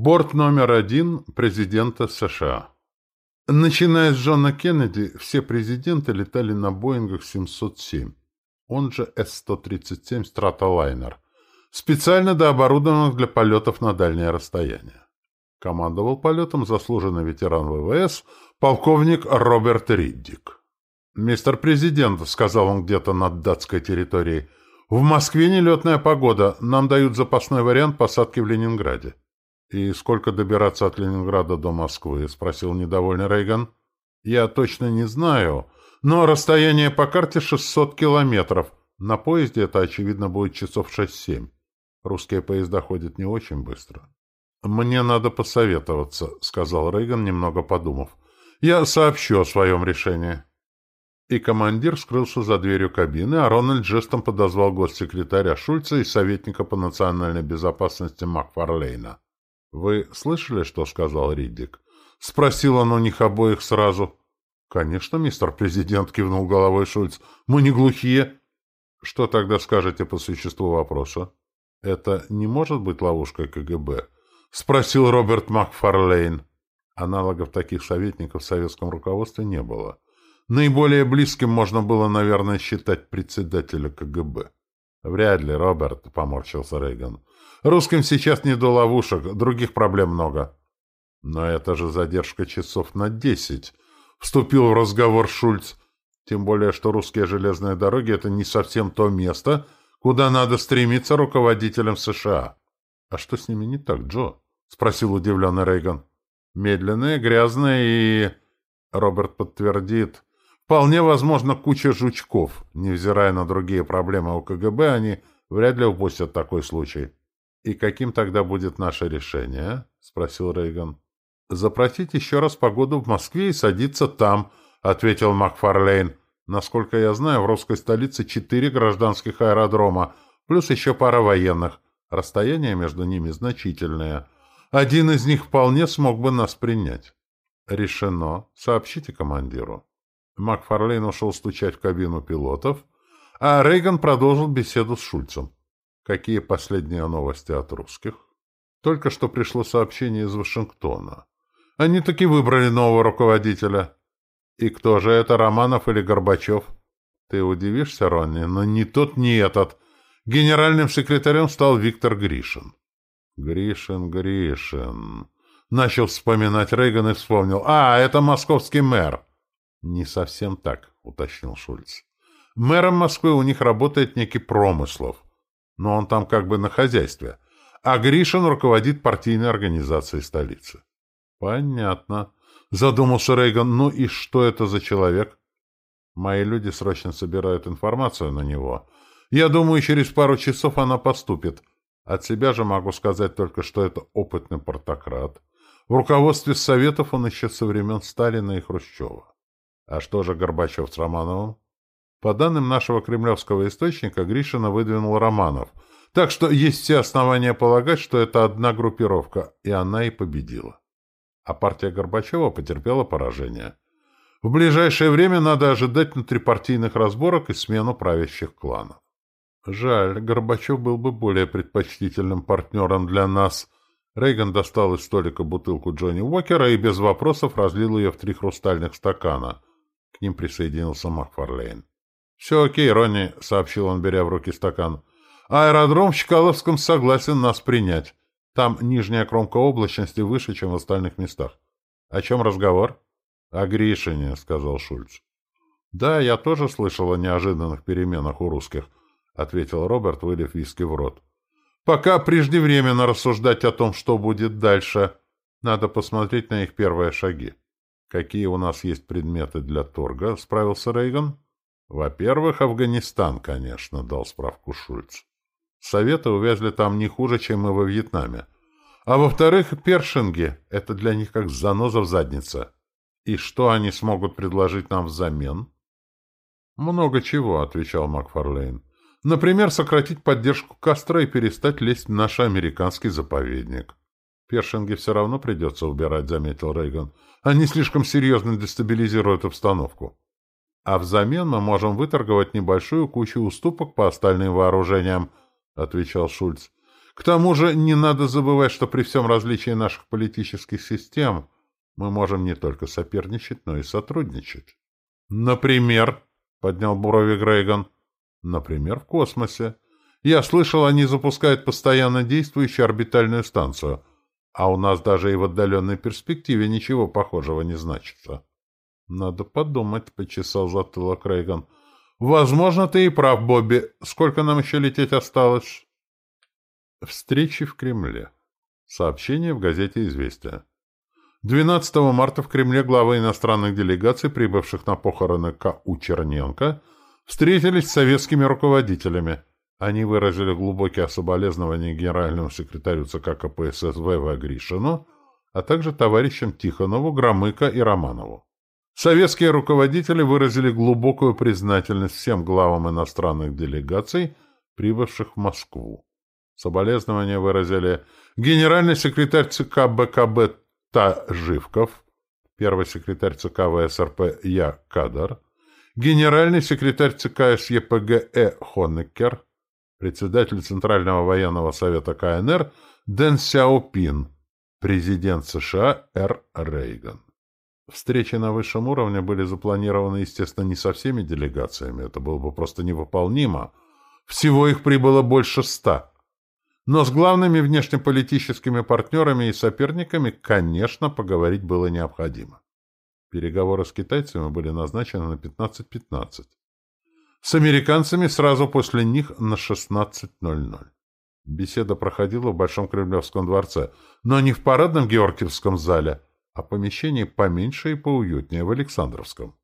Борт номер один президента США. Начиная с Джона Кеннеди, все президенты летали на Боингах 707, он же С-137 Стратолайнер, специально дооборудованных для полетов на дальнее расстояние. Командовал полетом заслуженный ветеран ВВС полковник Роберт Риддик. «Мистер президент», — сказал он где-то над датской территорией, — «в Москве нелетная погода, нам дают запасной вариант посадки в Ленинграде». «И сколько добираться от Ленинграда до Москвы?» — спросил недовольный Рейган. «Я точно не знаю, но расстояние по карте 600 километров. На поезде это, очевидно, будет часов 6-7. Русские поезда ходят не очень быстро». «Мне надо посоветоваться», — сказал Рейган, немного подумав. «Я сообщу о своем решении». И командир скрылся за дверью кабины, а Рональд жестом подозвал госсекретаря Шульца и советника по национальной безопасности Макфарлейна. «Вы слышали, что сказал Риддик?» — спросил он у них обоих сразу. «Конечно, мистер президент», — кивнул головой Шульц. «Мы не глухие». «Что тогда скажете по существу вопроса?» «Это не может быть ловушкой КГБ?» — спросил Роберт Макфарлейн. Аналогов таких советников в советском руководстве не было. Наиболее близким можно было, наверное, считать председателя КГБ. «Вряд ли, Роберт», — поморщился Рейган. Русским сейчас не до ловушек, других проблем много. Но это же задержка часов на десять. Вступил в разговор Шульц. Тем более, что русские железные дороги — это не совсем то место, куда надо стремиться руководителям США. — А что с ними не так, Джо? — спросил удивленный Рейган. — Медленные, грязные и... Роберт подтвердит. Вполне возможно, куча жучков. Невзирая на другие проблемы у КГБ, они вряд ли упустят такой случай. «И каким тогда будет наше решение?» — спросил Рейган. «Запросить еще раз погоду в Москве и садиться там», — ответил Макфарлейн. «Насколько я знаю, в русской столице четыре гражданских аэродрома, плюс еще пара военных. Расстояние между ними значительное. Один из них вполне смог бы нас принять». «Решено. Сообщите командиру». Макфарлейн ушел стучать в кабину пилотов, а Рейган продолжил беседу с Шульцем. Какие последние новости от русских? Только что пришло сообщение из Вашингтона. Они таки выбрали нового руководителя. И кто же это, Романов или Горбачев? Ты удивишься, Ронни, но ни тот, ни этот. Генеральным секретарем стал Виктор Гришин. Гришин, Гришин. Начал вспоминать Рейган и вспомнил. А, это московский мэр. Не совсем так, уточнил Шульц. Мэром Москвы у них работает некий Промыслов но он там как бы на хозяйстве, а Гришин руководит партийной организацией столицы. Понятно. Задумался Рейган. Ну и что это за человек? Мои люди срочно собирают информацию на него. Я думаю, через пару часов она поступит. От себя же могу сказать только, что это опытный портократ. В руководстве Советов он еще со времен Сталина и Хрущева. А что же Горбачев с Романовым? По данным нашего кремлевского источника, Гришина выдвинул Романов. Так что есть все основания полагать, что это одна группировка, и она и победила. А партия Горбачева потерпела поражение. В ближайшее время надо ожидать внутрипартийных разборок и смену правящих кланов. Жаль, Горбачев был бы более предпочтительным партнером для нас. Рейган достал из столика бутылку Джонни Уокера и без вопросов разлил ее в три хрустальных стакана. К ним присоединился Макфарлейн. «Все окей, Ронни», — сообщил он, беря в руки стакан. «Аэродром в Чкаловском согласен нас принять. Там нижняя кромка облачности выше, чем в остальных местах. О чем разговор?» «О Гришине», — сказал Шульц. «Да, я тоже слышал о неожиданных переменах у русских», — ответил Роберт, вылив виски в рот. «Пока преждевременно рассуждать о том, что будет дальше. Надо посмотреть на их первые шаги». «Какие у нас есть предметы для торга?» — справился Рейган. Во-первых, Афганистан, конечно, дал справку Шульц. Советы увязли там не хуже, чем и во Вьетнаме. А во-вторых, першинги — это для них как заноза в заднице. И что они смогут предложить нам взамен? Много чего, — отвечал Макфарлейн. Например, сократить поддержку Кастро и перестать лезть в наш американский заповедник. Першинги все равно придется убирать, — заметил Рейган. Они слишком серьезно дестабилизируют обстановку а взамен мы можем выторговать небольшую кучу уступок по остальным вооружениям, — отвечал Шульц. К тому же не надо забывать, что при всем различии наших политических систем мы можем не только соперничать, но и сотрудничать. Например, — поднял брови Грейган, — например, в космосе. Я слышал, они запускают постоянно действующую орбитальную станцию, а у нас даже и в отдаленной перспективе ничего похожего не значится. — Надо подумать, — почесал затылок Рейган. — Возможно, ты и прав, Бобби. Сколько нам еще лететь осталось? Встречи в Кремле. Сообщение в газете «Известия». 12 марта в Кремле главы иностранных делегаций, прибывших на похороны К.У. Черненко, встретились с советскими руководителями. Они выразили глубокие соболезнования генеральному секретарю ЦК КПСС В.В. Гришину, а также товарищам Тихонову, Громыко и Романову. Советские руководители выразили глубокую признательность всем главам иностранных делегаций, прибывших в Москву. Соболезнования выразили генеральный секретарь ЦК БКБ Та Живков, первый секретарь ЦК ВСРП Я Кадар, генеральный секретарь ЦК СЕПГ Э Хонекер, председатель Центрального военного совета КНР Дэн Сяопин, президент США Р. Рейган. Встречи на высшем уровне были запланированы, естественно, не со всеми делегациями, это было бы просто невыполнимо. Всего их прибыло больше ста. Но с главными внешнеполитическими партнерами и соперниками, конечно, поговорить было необходимо. Переговоры с китайцами были назначены на 15.15. С американцами сразу после них на 16.00. Беседа проходила в Большом Кремлевском дворце, но не в парадном Георгиевском зале, а в помещении поменьше и поуютнее в Александровском.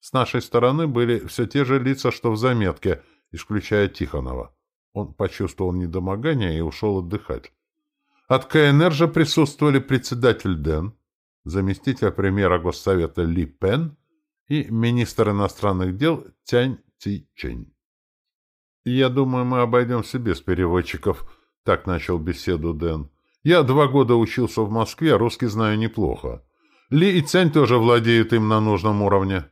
С нашей стороны были все те же лица, что в заметке, исключая Тихонова. Он почувствовал недомогание и ушел отдыхать. От КНР же присутствовали председатель Дэн, заместитель премьера Госсовета Ли Пен и министр иностранных дел Тянь Ци Чэнь. «Я думаю, мы обойдемся без переводчиков», — так начал беседу Дэн. «Я два года учился в Москве, а русский знаю неплохо. Ли и Цянь тоже владеют им на нужном уровне».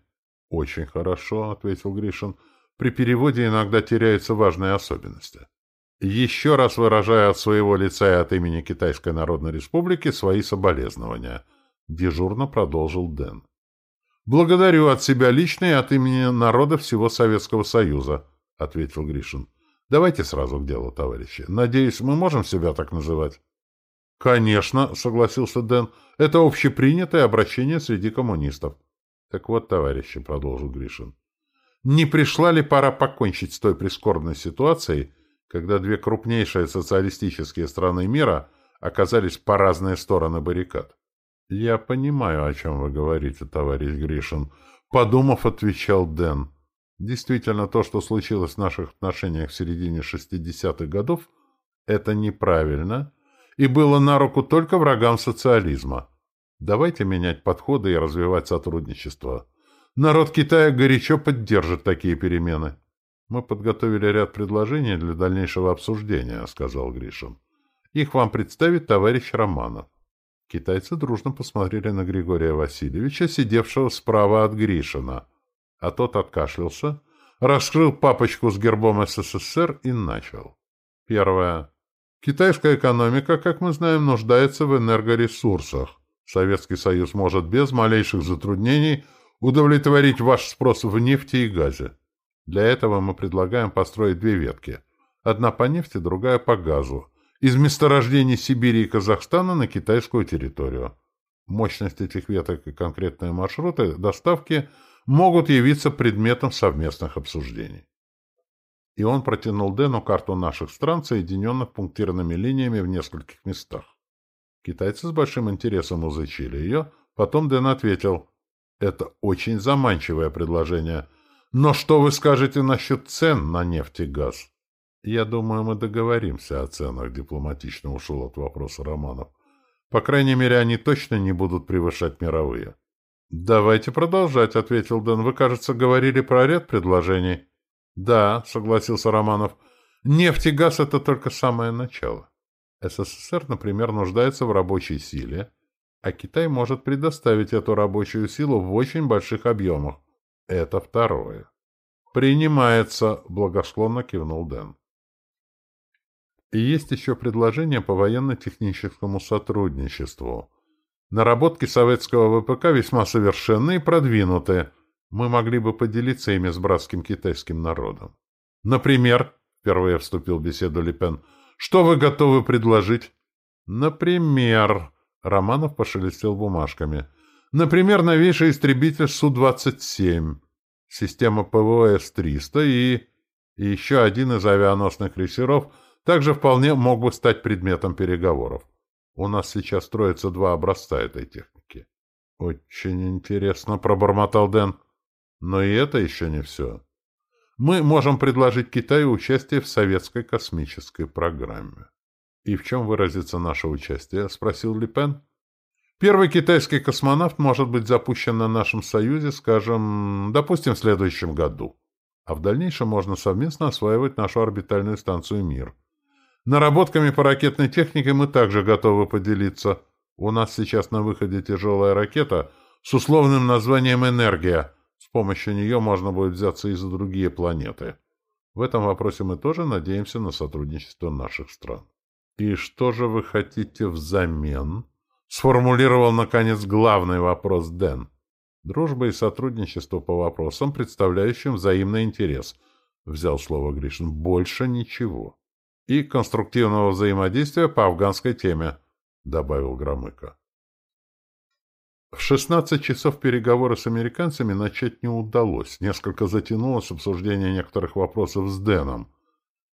«Очень хорошо», — ответил Гришин. При переводе иногда теряются важные особенности. Еще раз выражаю от своего лица и от имени Китайской Народной Республики свои соболезнования. Дежурно продолжил Дэн. Благодарю от себя лично и от имени народа всего Советского Союза, ответил Гришин. Давайте сразу к делу, товарищи. Надеюсь, мы можем себя так называть? Конечно, согласился Дэн. Это общепринятое обращение среди коммунистов. Так вот, товарищи, продолжил Гришин. Не пришла ли пора покончить с той прискорбной ситуацией, когда две крупнейшие социалистические страны мира оказались по разные стороны баррикад? «Я понимаю, о чем вы говорите, товарищ Гришин», — подумав, отвечал Дэн. «Действительно, то, что случилось в наших отношениях в середине 60-х годов, это неправильно и было на руку только врагам социализма. Давайте менять подходы и развивать сотрудничество». Народ Китая горячо поддержит такие перемены. Мы подготовили ряд предложений для дальнейшего обсуждения, сказал Гришин. Их вам представит товарищ Романов. Китайцы дружно посмотрели на Григория Васильевича, сидевшего справа от Гришина. А тот откашлялся, раскрыл папочку с гербом СССР и начал. Первое. Китайская экономика, как мы знаем, нуждается в энергоресурсах. Советский Союз может без малейших затруднений – удовлетворить ваш спрос в нефти и газе. Для этого мы предлагаем построить две ветки. Одна по нефти, другая по газу. Из месторождений Сибири и Казахстана на китайскую территорию. Мощность этих веток и конкретные маршруты доставки могут явиться предметом совместных обсуждений. И он протянул Дэну карту наших стран, соединенных пунктирными линиями в нескольких местах. Китайцы с большим интересом изучили ее, потом Дэн ответил – это очень заманчивое предложение. Но что вы скажете насчет цен на нефть и газ? Я думаю, мы договоримся о ценах, дипломатично ушел от вопроса Романов. По крайней мере, они точно не будут превышать мировые. «Давайте продолжать», — ответил Дэн. «Вы, кажется, говорили про ряд предложений». «Да», — согласился Романов. «Нефть и газ — это только самое начало. СССР, например, нуждается в рабочей силе, а Китай может предоставить эту рабочую силу в очень больших объемах. Это второе. «Принимается», — благосклонно кивнул Дэн. И есть еще предложение по военно-техническому сотрудничеству. Наработки советского ВПК весьма совершенны и продвинуты. Мы могли бы поделиться ими с братским китайским народом. Например, впервые вступил в беседу Липен, что вы готовы предложить? Например, Романов пошелестел бумажками. Например, новейший истребитель Су-27, система ПВО С-300 и... и еще один из авианосных крейсеров также вполне мог бы стать предметом переговоров. У нас сейчас строятся два образца этой техники. Очень интересно, пробормотал Дэн. Но и это еще не все. Мы можем предложить Китаю участие в советской космической программе. «И в чем выразится наше участие?» — спросил Липен. «Первый китайский космонавт может быть запущен на нашем Союзе, скажем, допустим, в следующем году. А в дальнейшем можно совместно осваивать нашу орбитальную станцию «Мир». Наработками по ракетной технике мы также готовы поделиться. У нас сейчас на выходе тяжелая ракета с условным названием «Энергия». С помощью нее можно будет взяться и за другие планеты. В этом вопросе мы тоже надеемся на сотрудничество наших стран. «И что же вы хотите взамен?» — сформулировал, наконец, главный вопрос Дэн. «Дружба и сотрудничество по вопросам, представляющим взаимный интерес», — взял слово Гришин. «Больше ничего». «И конструктивного взаимодействия по афганской теме», — добавил Громыко. В 16 часов переговоры с американцами начать не удалось. Несколько затянулось обсуждение некоторых вопросов с Дэном.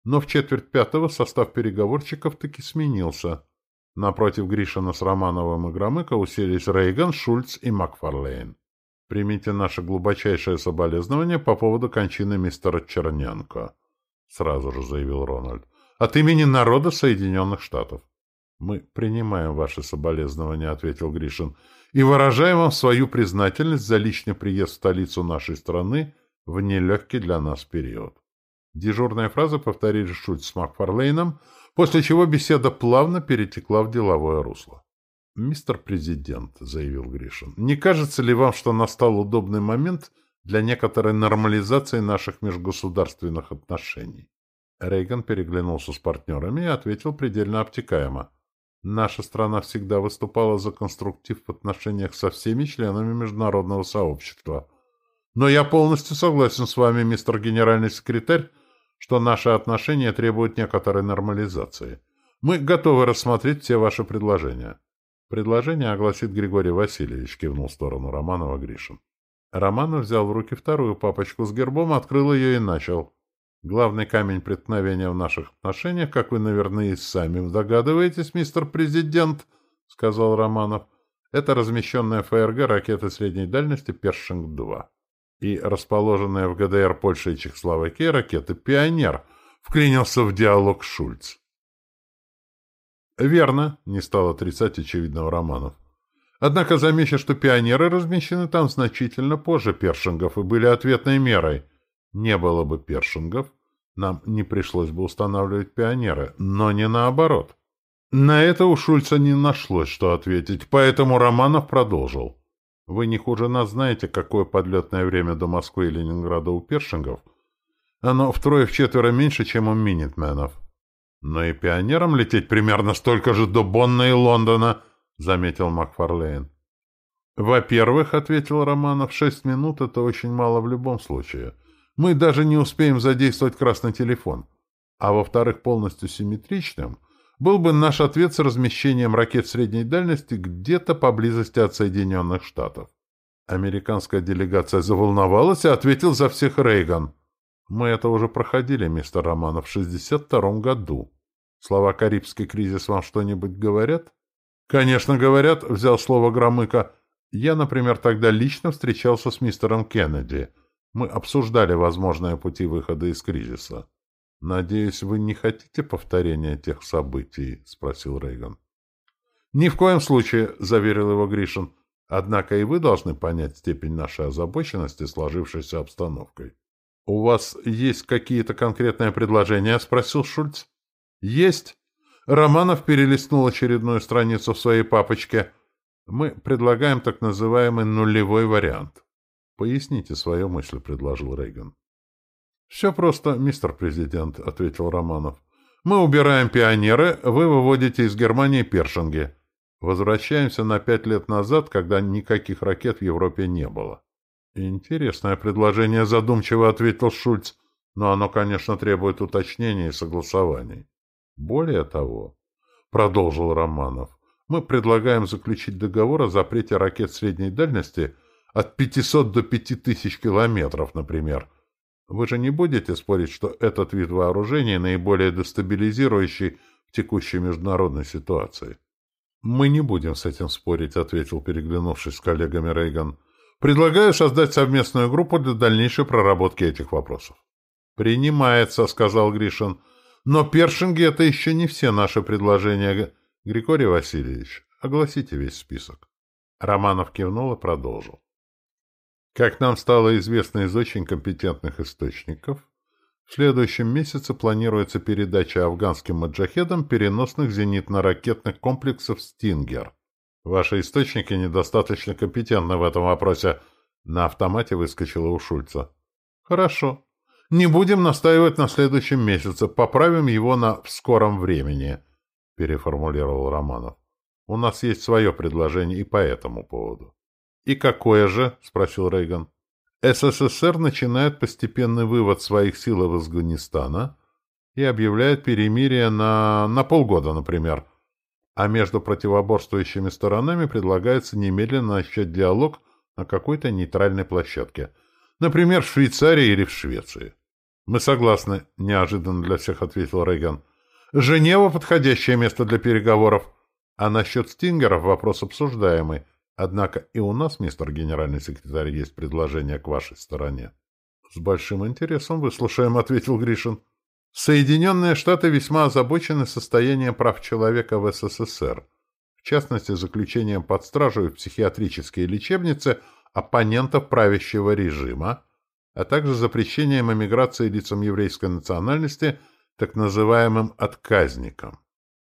Но в четверть пятого состав переговорщиков таки сменился. Напротив Гришина с Романовым и Громыко уселись Рейган, Шульц и Макфарлейн. «Примите наше глубочайшее соболезнование по поводу кончины мистера Черненко», — сразу же заявил Рональд. «От имени народа Соединенных Штатов». «Мы принимаем ваши соболезнования», — ответил Гришин, «и выражаем вам свою признательность за личный приезд в столицу нашей страны в нелегкий для нас период». Дежурная фраза повторили Шульц с Макфарлейном, после чего беседа плавно перетекла в деловое русло. «Мистер Президент», — заявил Гришин, — «не кажется ли вам, что настал удобный момент для некоторой нормализации наших межгосударственных отношений?» Рейган переглянулся с партнерами и ответил предельно обтекаемо. «Наша страна всегда выступала за конструктив в отношениях со всеми членами международного сообщества. Но я полностью согласен с вами, мистер генеральный секретарь, что наши отношения требуют некоторой нормализации. Мы готовы рассмотреть все ваши предложения. Предложение огласит Григорий Васильевич, кивнул в сторону Романова Гришин. Романов взял в руки вторую папочку с гербом, открыл ее и начал. Главный камень преткновения в наших отношениях, как вы, наверное, и сами догадываетесь, мистер президент, — сказал Романов, — это размещенная ФРГ ракеты средней дальности «Першинг-2» и расположенная в ГДР Польши и Чехословакии ракета «Пионер» вклинился в диалог Шульц. «Верно», — не стал отрицать очевидного Романов. «Однако замечу, что пионеры размещены там значительно позже першингов и были ответной мерой. Не было бы першингов, нам не пришлось бы устанавливать пионеры, но не наоборот». На это у Шульца не нашлось, что ответить, поэтому Романов продолжил. Вы не хуже нас знаете, какое подлетное время до Москвы и Ленинграда у першингов. Оно втрое-вчетверо меньше, чем у минитменов. Но и пионерам лететь примерно столько же до Бонна и Лондона, — заметил Макфарлейн. «Во-первых, — ответил Романов, — шесть минут — это очень мало в любом случае. Мы даже не успеем задействовать красный телефон. А во-вторых, полностью симметричным был бы наш ответ с размещением ракет средней дальности где-то поблизости от Соединенных Штатов. Американская делегация заволновалась и ответил за всех Рейган. Мы это уже проходили, мистер Романов, в 62 году. Слова «Карибский кризис» вам что-нибудь говорят? Конечно, говорят, взял слово Громыко. Я, например, тогда лично встречался с мистером Кеннеди. Мы обсуждали возможные пути выхода из кризиса. «Надеюсь, вы не хотите повторения тех событий?» — спросил Рейган. «Ни в коем случае», — заверил его Гришин. «Однако и вы должны понять степень нашей озабоченности сложившейся обстановкой». «У вас есть какие-то конкретные предложения?» — спросил Шульц. «Есть». Романов перелистнул очередную страницу в своей папочке. «Мы предлагаем так называемый нулевой вариант». «Поясните свою мысль», — предложил Рейган. «Все просто, мистер президент», — ответил Романов. Мы убираем пионеры, вы выводите из Германии першинги. Возвращаемся на пять лет назад, когда никаких ракет в Европе не было. Интересное предложение, задумчиво ответил Шульц, но оно, конечно, требует уточнений и согласований. Более того, продолжил Романов, мы предлагаем заключить договор о запрете ракет средней дальности от 500 до 5000 километров, например. Вы же не будете спорить, что этот вид вооружения наиболее дестабилизирующий в текущей международной ситуации? «Мы не будем с этим спорить», — ответил, переглянувшись с коллегами Рейган. «Предлагаю создать совместную группу для дальнейшей проработки этих вопросов». «Принимается», — сказал Гришин. «Но першинги — это еще не все наши предложения. Григорий Васильевич, огласите весь список». Романов кивнул и продолжил. Как нам стало известно из очень компетентных источников, в следующем месяце планируется передача афганским маджахедам переносных зенитно-ракетных комплексов «Стингер». Ваши источники недостаточно компетентны в этом вопросе. На автомате выскочила у Шульца. Хорошо. Не будем настаивать на следующем месяце. Поправим его на «в скором времени», — переформулировал Романов. У нас есть свое предложение и по этому поводу. «И какое же?» — спросил Рейган. СССР начинает постепенный вывод своих сил из Афганистана и объявляет перемирие на, на полгода, например. А между противоборствующими сторонами предлагается немедленно начать диалог на какой-то нейтральной площадке. Например, в Швейцарии или в Швеции. «Мы согласны», — неожиданно для всех ответил Рейган. «Женева — подходящее место для переговоров. А насчет стингеров вопрос обсуждаемый. Однако и у нас, мистер генеральный секретарь, есть предложение к вашей стороне. — С большим интересом выслушаем, — ответил Гришин. — Соединенные Штаты весьма озабочены состоянием прав человека в СССР, в частности, заключением под стражу в психиатрические лечебницы оппонентов правящего режима, а также запрещением эмиграции лицам еврейской национальности, так называемым «отказникам».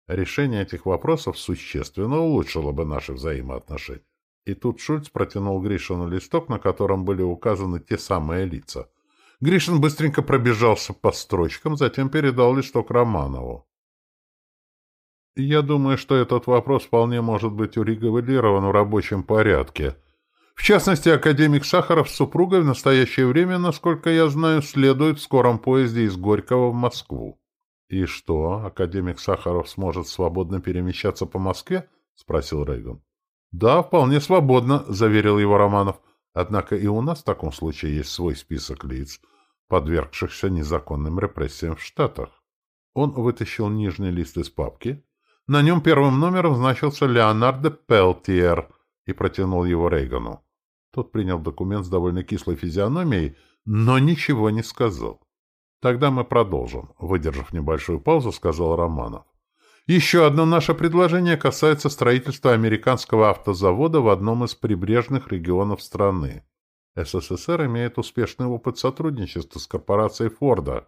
Решение этих вопросов существенно улучшило бы наши взаимоотношения. И тут Шульц протянул Гришину листок, на котором были указаны те самые лица. Гришин быстренько пробежался по строчкам, затем передал листок Романову. «Я думаю, что этот вопрос вполне может быть урегулирован в рабочем порядке. В частности, академик Сахаров с супругой в настоящее время, насколько я знаю, следует в скором поезде из Горького в Москву». «И что, академик Сахаров сможет свободно перемещаться по Москве?» — спросил Рейган. «Да, вполне свободно», — заверил его Романов. «Однако и у нас в таком случае есть свой список лиц, подвергшихся незаконным репрессиям в Штатах». Он вытащил нижний лист из папки. На нем первым номером значился Леонардо Пелтиер и протянул его Рейгану. Тот принял документ с довольно кислой физиономией, но ничего не сказал. «Тогда мы продолжим», — выдержав небольшую паузу, сказал Романов. Еще одно наше предложение касается строительства американского автозавода в одном из прибрежных регионов страны. СССР имеет успешный опыт сотрудничества с корпорацией Форда.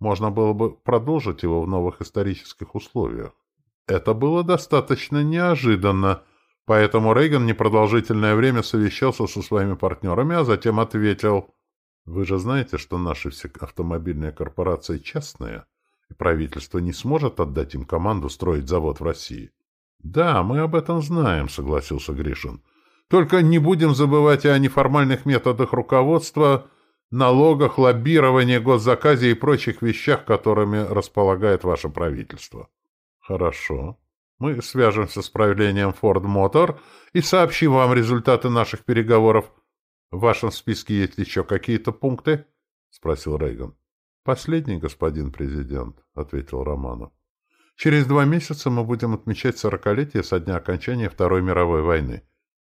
Можно было бы продолжить его в новых исторических условиях. Это было достаточно неожиданно, поэтому Рейган непродолжительное время совещался со своими партнерами, а затем ответил, «Вы же знаете, что наши все автомобильные корпорации частные?» Правительство не сможет отдать им команду строить завод в России. «Да, мы об этом знаем», — согласился Гришин. «Только не будем забывать и о неформальных методах руководства, налогах, лоббировании, госзаказе и прочих вещах, которыми располагает ваше правительство». «Хорошо. Мы свяжемся с правлением Ford Motor и сообщим вам результаты наших переговоров. В вашем списке есть еще какие-то пункты?» — спросил Рейган. «Последний, господин президент», — ответил Романов. «Через два месяца мы будем отмечать сорокалетие со дня окончания Второй мировой войны.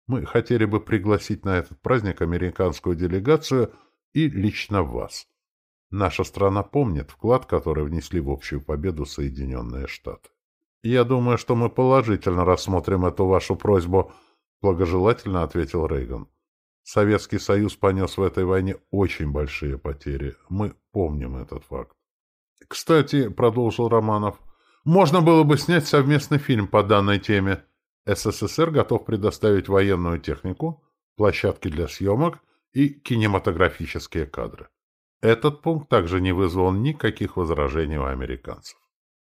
Мы хотели бы пригласить на этот праздник американскую делегацию и лично вас. Наша страна помнит вклад, который внесли в общую победу Соединенные Штаты. Я думаю, что мы положительно рассмотрим эту вашу просьбу», — благожелательно ответил Рейган. Советский Союз понес в этой войне очень большие потери. Мы помним этот факт. Кстати, продолжил Романов, можно было бы снять совместный фильм по данной теме. СССР готов предоставить военную технику, площадки для съемок и кинематографические кадры. Этот пункт также не вызвал никаких возражений у американцев.